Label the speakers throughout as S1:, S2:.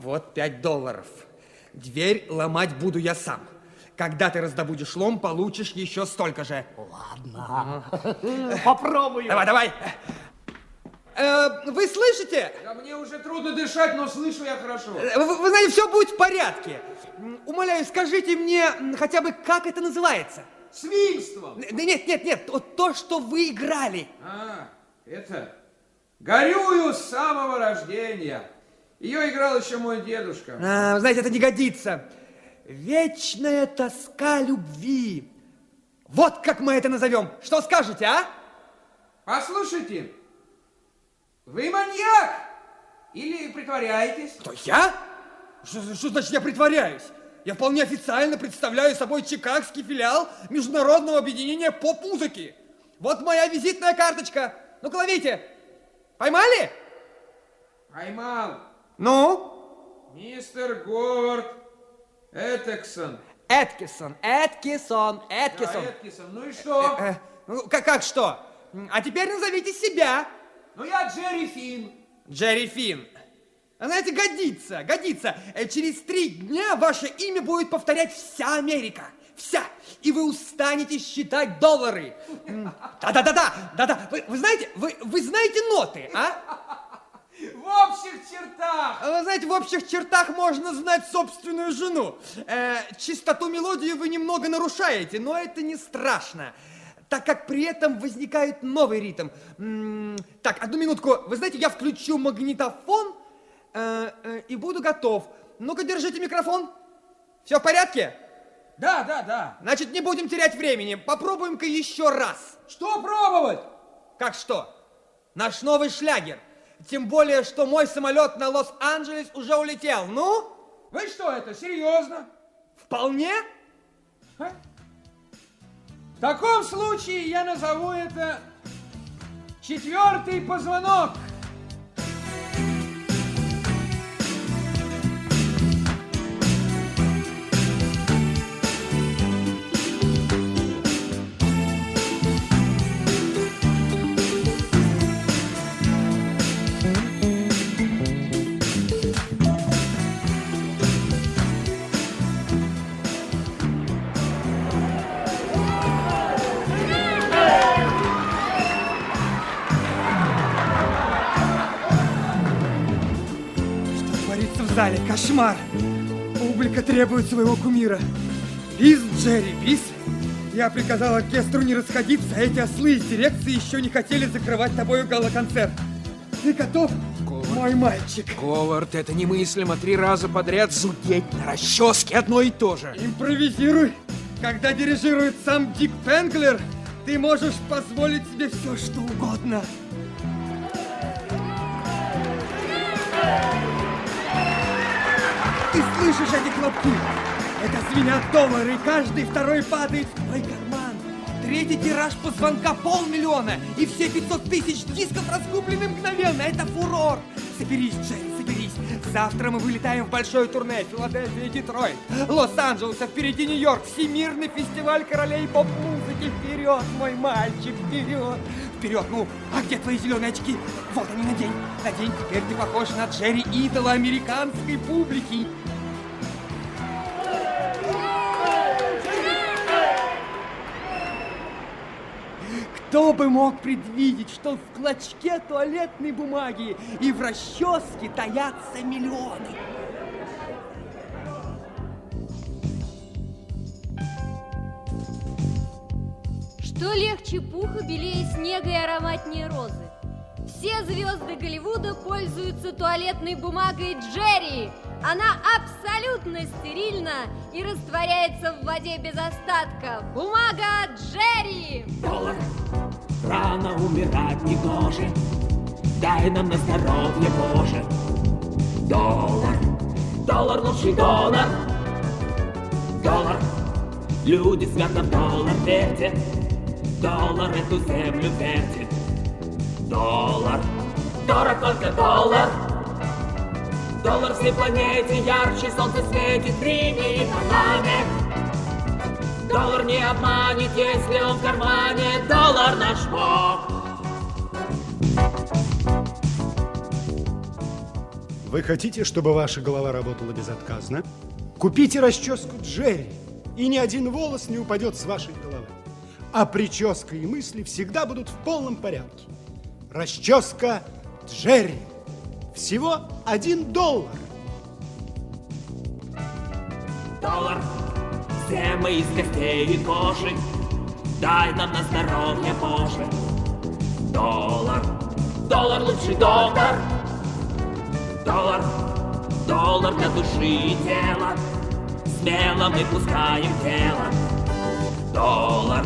S1: Вот 5 долларов. Дверь ломать буду я сам. Когда ты раздобудешь лом, получишь еще столько же.
S2: Ладно. Попробую.
S1: Давай, давай. Э, вы слышите?
S3: Да мне уже трудно дышать, но слышу я хорошо.
S1: Э, Вы, вы знаете, все будет в порядке. Умоляю, скажите мне хотя бы, как это называется?
S3: Свинством.
S1: Н- Нет, нет, нет, вот то, что вы играли.
S3: А, это... Горюю с самого рождения. Ее играл еще мой дедушка.
S1: А, знаете, это не годится. Вечная тоска любви. Вот как мы это назовем. Что скажете, а?
S3: Послушайте, вы маньяк? Или притворяетесь?
S1: Кто, я? Что, что значит я притворяюсь? Я вполне официально представляю собой чикагский филиал Международного объединения поп-музыки. Вот моя визитная карточка. Ну-ка, ловите. Поймали?
S3: Поймал.
S1: Ну?
S3: Мистер Говард Этексон.
S1: Эткисон, Эткисон,
S3: Да,
S1: Эткисон.
S3: Эткисон. Ну и что?
S1: Э, ну, как, как что? А теперь назовите себя.
S3: Ну я Джерри Финн.
S1: Джерри Финн. Знаете, годится, годится. Э, Через три дня ваше имя будет повторять вся Америка. Вся. И вы устанете считать доллары. Да-да-да-да, да-да. Вы, вы знаете, вы, вы знаете ноты, а?
S3: В общих чертах.
S1: А Вы знаете, в общих чертах можно знать собственную жену. Э, чистоту мелодии вы немного нарушаете, но это не страшно, так как при этом возникает новый ритм. М, так, одну минутку. Вы знаете, я включу магнитофон э, э, и буду готов. Ну-ка, держите микрофон. Все в порядке?
S3: Да, да, да.
S1: Значит, не будем терять времени. Попробуем-ка еще раз.
S3: Что пробовать?
S1: Как что? Наш новый шлягер. Тем более, что мой самолет на Лос-Анджелес уже улетел. Ну,
S3: Вы что это, серьезно?
S1: вполне.
S3: А? В таком случае я назову это четвертый позвонок.
S1: Зале? Кошмар! Публика требует своего кумира. Бис, Джерри, бис! Я приказал оркестру не расходиться, а эти ослы из дирекции еще не хотели закрывать тобою гала-концерт. Ты готов, мой мальчик?
S3: Говард, это немыслимо три раза подряд зудеть на расческе одно и то же.
S1: Импровизируй! Когда дирижирует сам Дик Пенглер, ты можешь позволить себе все, что угодно. Ты слышишь эти хлопки? Это звенят доллары, и каждый второй падает в твой карман. Третий тираж по звонка полмиллиона, и все 500 тысяч дисков раскуплены мгновенно. Это фурор. Соберись, Джерри, соберись. Завтра мы вылетаем в большое турне. Филадельфия, Детройт, Лос-Анджелес, а впереди Нью-Йорк. Всемирный фестиваль королей поп-музыки. Вперед, мой мальчик, вперед. Вперед, ну, а где твои зеленые очки? Вот они, надень, надень. Теперь ты похож на Джерри Идола американской публики. Кто бы мог предвидеть, что в клочке туалетной бумаги и в расческе таятся миллионы?
S4: Что легче пуха, белее снега и ароматнее розы? Все звезды Голливуда пользуются туалетной бумагой Джерри. Она абсолютно стерильна и растворяется в воде без остатка. Бумага Джерри!
S2: Доллар, рано умирать не гоже. Дай нам на здоровье, Боже. Доллар, доллар лучший доллар. Доллар, люди свято в доллар верьте. Доллар эту землю вертит. Доллар, дорог только доллар. Доллар всей планете ярче солнце светит в Риме и Панаме. Доллар не обманет, если он в кармане. Доллар наш бог.
S5: Вы хотите, чтобы ваша голова работала безотказно? Купите расческу Джерри, и ни один волос не упадет с вашей головы. А прическа и мысли всегда будут в полном порядке. Расческа Джерри. Всего один доллар.
S2: Доллар, все мы из костей и кожи, дай нам на здоровье, Боже. Доллар, доллар лучший доктор, доллар, доллар для души и тела, смело мы пускаем тело. Доллар,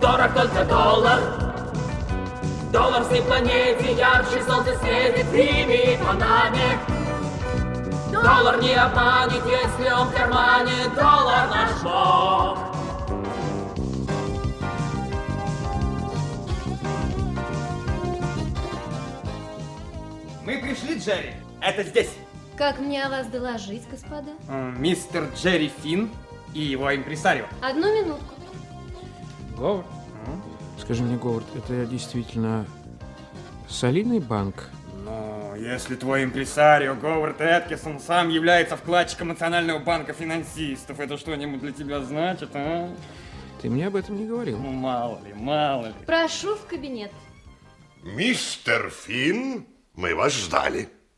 S2: дорог только доллар, доллар всей планете ярче солнце светит, прими по нами. Доллар не обманет, если он в кармане, доллар наш бог.
S1: Мы пришли, Джерри. Это здесь.
S4: Как мне о вас доложить, господа?
S1: Мистер Джерри Финн и его импресарио.
S4: Одну минутку.
S6: Говард? Скажи мне, Говард, это действительно солидный банк?
S1: Ну, если твой импресарио Говард Эткинсон сам является вкладчиком Национального банка финансистов, это что-нибудь для тебя значит, а?
S6: Ты мне об этом не говорил.
S1: Ну, мало ли, мало ли.
S4: Прошу в кабинет.
S7: Мистер Финн, мы вас ждали.